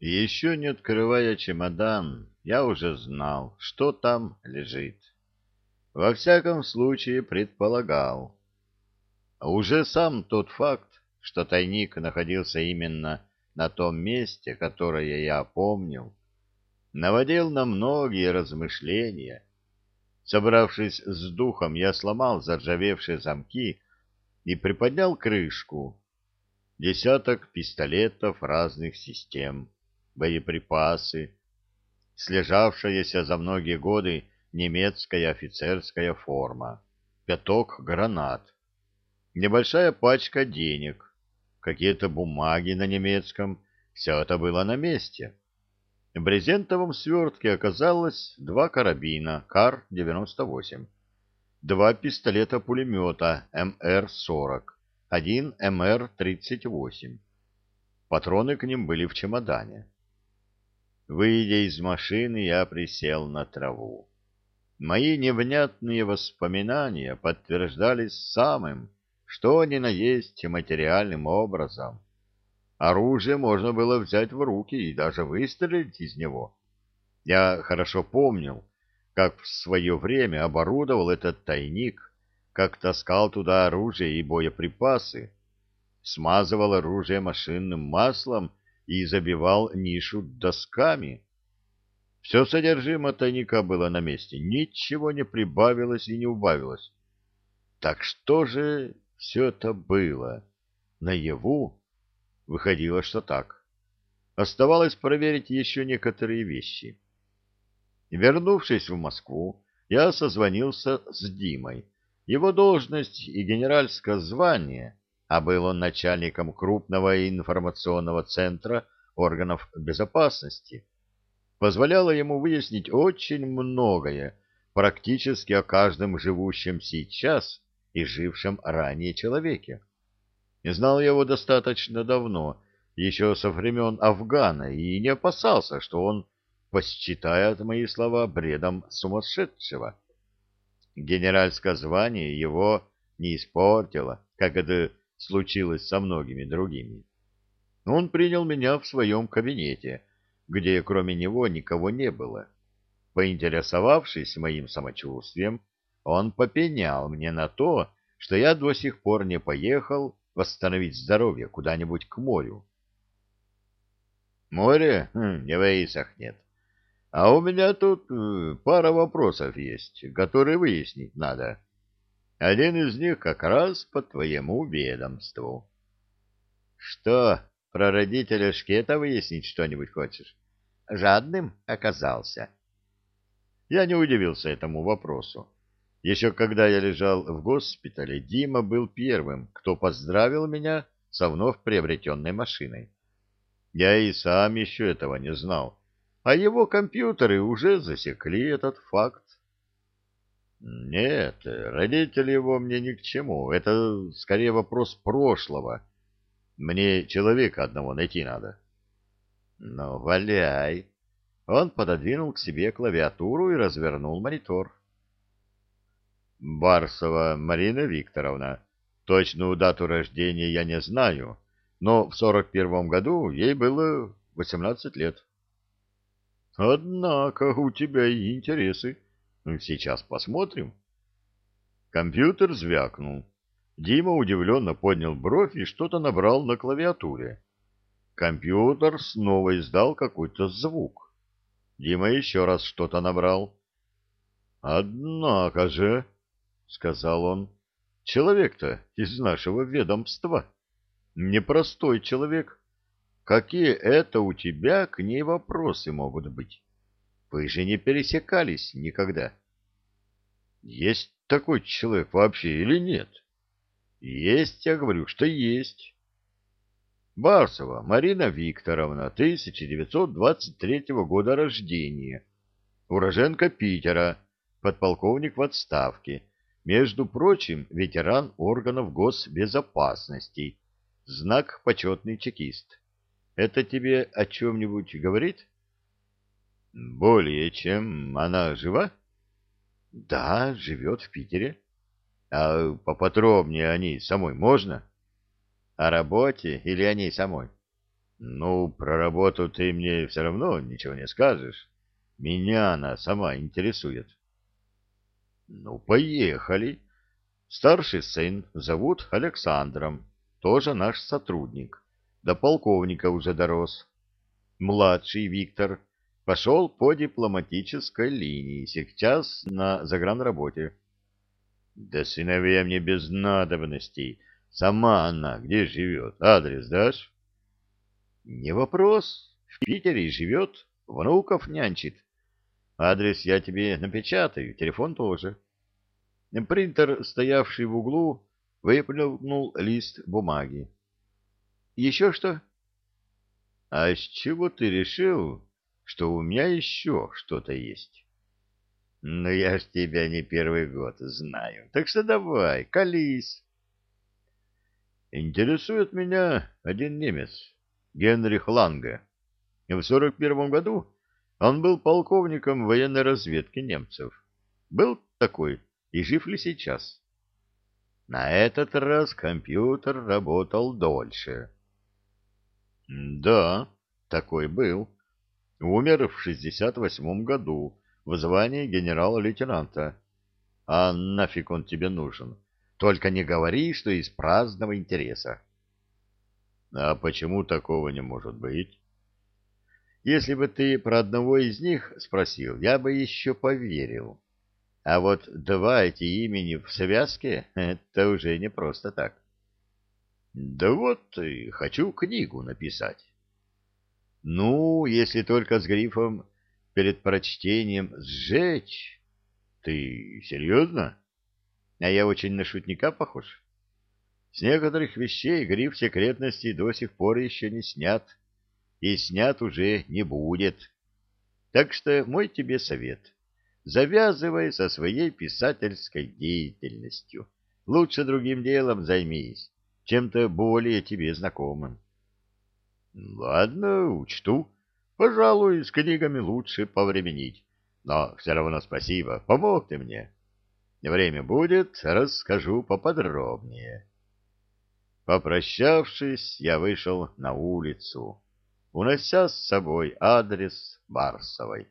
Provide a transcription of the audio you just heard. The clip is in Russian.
Еще не открывая чемодан, я уже знал, что там лежит. Во всяком случае, предполагал. Уже сам тот факт, что тайник находился именно на том месте, которое я помнил, наводил на многие размышления. Собравшись с духом, я сломал заржавевшие замки и приподнял крышку. Десяток пистолетов разных систем, боеприпасы, слежавшаяся за многие годы немецкая офицерская форма, пяток гранат, небольшая пачка денег, какие-то бумаги на немецком, все это было на месте. В брезентовом свертке оказалось два карабина КАР-98, два пистолета-пулемета МР-40, один МР-38. Патроны к ним были в чемодане. Выйдя из машины, я присел на траву. Мои невнятные воспоминания подтверждались самым, что ни на есть материальным образом. Оружие можно было взять в руки и даже выстрелить из него. Я хорошо помнил, как в свое время оборудовал этот тайник, как таскал туда оружие и боеприпасы, смазывал оружие машинным маслом и забивал нишу досками. Все содержимое тайника было на месте, ничего не прибавилось и не убавилось. Так что же все это было? Наяву? Выходило, что так. Оставалось проверить еще некоторые вещи. Вернувшись в Москву, я созвонился с Димой. Его должность и генеральское звание, а был он начальником крупного информационного центра органов безопасности, позволяло ему выяснить очень многое практически о каждом живущем сейчас и жившем ранее человеке. Знал я его достаточно давно, еще со времен Афгана, и не опасался, что он посчитает мои слова бредом сумасшедшего. Генеральское звание его не испортило, как это случилось со многими другими. Он принял меня в своем кабинете, где кроме него никого не было. Поинтересовавшись моим самочувствием, он попенял мне на то, что я до сих пор не поехал восстановить здоровье куда-нибудь к морю. Море хм, не высохнет. А у меня тут э, пара вопросов есть, которые выяснить надо. Один из них как раз по твоему ведомству. Что, про родителя Шкета выяснить что-нибудь хочешь? Жадным оказался. Я не удивился этому вопросу. Еще когда я лежал в госпитале, Дима был первым, кто поздравил меня со вновь приобретенной машиной. Я и сам еще этого не знал, а его компьютеры уже засекли этот факт. Нет, родители его мне ни к чему, это скорее вопрос прошлого. Мне человека одного найти надо. Ну, валяй. Он пододвинул к себе клавиатуру и развернул монитор. Барсова Марина Викторовна. Точную дату рождения я не знаю, но в сорок первом году ей было восемнадцать лет. Однако у тебя и интересы. Сейчас посмотрим. Компьютер звякнул. Дима удивленно поднял бровь и что-то набрал на клавиатуре. Компьютер снова издал какой-то звук. Дима еще раз что-то набрал. «Однако же», — сказал он, — «человек-то из нашего ведомства. Непростой человек. Какие это у тебя к ней вопросы могут быть? Вы же не пересекались никогда». «Есть такой человек вообще или нет?» «Есть, я говорю, что есть». Барсова Марина Викторовна, 1923 года рождения, уроженка Питера, подполковник в отставке, между прочим, ветеран органов госбезопасности, знак почетный чекист. Это тебе о чем-нибудь говорит? Более чем. Она жива? Да, живет в Питере. А поподробнее о ней самой можно? — о работе или о ней самой? Ну, про работу ты мне все равно ничего не скажешь. Меня она сама интересует. Ну, поехали. Старший сын зовут Александром, тоже наш сотрудник. До полковника уже дорос. Младший Виктор пошел по дипломатической линии, сейчас на загранработе. Да сыновья мне без надобностей. Сама она где живет? Адрес дашь? Не вопрос. В Питере живет, внуков нянчит. Адрес я тебе напечатаю, телефон тоже. Принтер, стоявший в углу, выплюнул лист бумаги. Еще что? А с чего ты решил, что у меня еще что-то есть? Ну, я ж тебя не первый год знаю, так что давай, колись. Интересует меня один немец, Генрих Ланге. В сорок первом году он был полковником военной разведки немцев. Был такой, и жив ли сейчас? На этот раз компьютер работал дольше. Да, такой был. Умер в шестьдесят восьмом году в звании генерала-лейтенанта. А нафиг он тебе нужен? Только не говори, что из праздного интереса. А почему такого не может быть? Если бы ты про одного из них спросил, я бы еще поверил. А вот два эти имени в связке — это уже не просто так. Да вот, хочу книгу написать. Ну, если только с грифом перед прочтением сжечь. Ты серьезно? А я очень на шутника похож. С некоторых вещей гриф секретности до сих пор еще не снят, и снят уже не будет. Так что мой тебе совет. Завязывай со своей писательской деятельностью. Лучше другим делом займись, чем-то более тебе знакомым. Ладно, учту. Пожалуй, с книгами лучше повременить. Но все равно спасибо, помог ты мне. Время будет, расскажу поподробнее. Попрощавшись, я вышел на улицу, унося с собой адрес Барсовой.